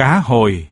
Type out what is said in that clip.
cá hồi.